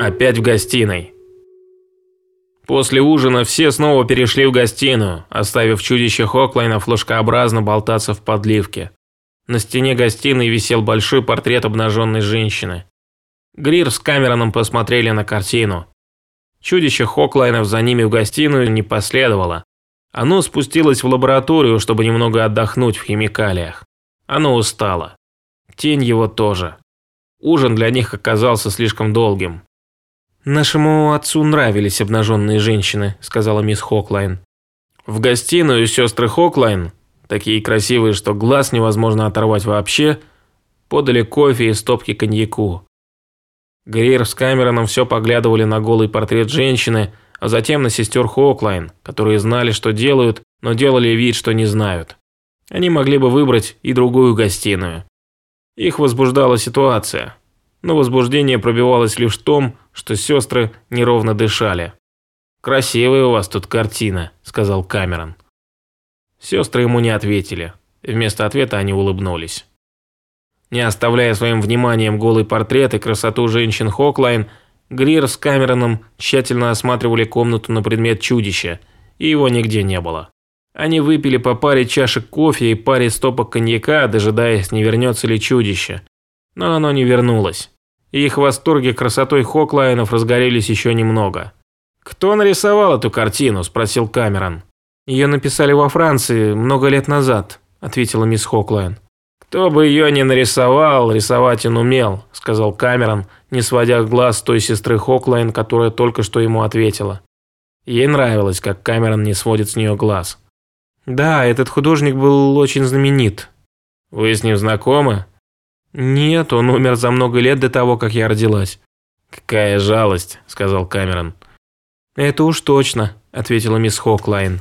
Опять в гостиной. После ужина все снова перешли в гостиную, оставив чудище Хоклайна флажкообразно болтаться в подливке. На стене гостиной висел большой портрет обнаженной женщины. Грир с Камероном посмотрели на картину. Чудище Хоклайнов за ними в гостиную не последовало. Оно спустилось в лабораторию, чтобы немного отдохнуть в химикалиях. Оно устало. Тень его тоже. Ужин для них оказался слишком долгим. «Нашему отцу нравились обнаженные женщины», – сказала мисс Хоклайн. В гостиную сестры Хоклайн, такие красивые, что глаз невозможно оторвать вообще, подали кофе и стопки коньяку. Грир с Камероном все поглядывали на голый портрет женщины, а затем на сестер Хоклайн, которые знали, что делают, но делали вид, что не знают. Они могли бы выбрать и другую гостиную. Их возбуждала ситуация, но возбуждение пробивалось лишь в том, что сестры неровно дышали. «Красивая у вас тут картина», – сказал Камерон. Сестры ему не ответили. Вместо ответа они улыбнулись. Не оставляя своим вниманием голый портрет и красоту женщин Хоклайн, Грир с Камероном тщательно осматривали комнату на предмет чудища, и его нигде не было. Они выпили по паре чашек кофе и паре стопок коньяка, дожидаясь, не вернется ли чудище. Но оно не вернулось их восторги красотой Хоклайнов разгорелись еще немного. «Кто нарисовал эту картину?» – спросил Камерон. «Ее написали во Франции много лет назад», – ответила мисс Хоклайн. «Кто бы ее ни нарисовал, рисовать он умел», – сказал Камерон, не сводя глаз с той сестры Хоклайн, которая только что ему ответила. Ей нравилось, как Камерон не сводит с нее глаз. «Да, этот художник был очень знаменит». «Вы с ним знакомы?» «Нет, он умер за много лет до того, как я родилась». «Какая жалость», – сказал Камерон. «Это уж точно», – ответила мисс Хоклайн.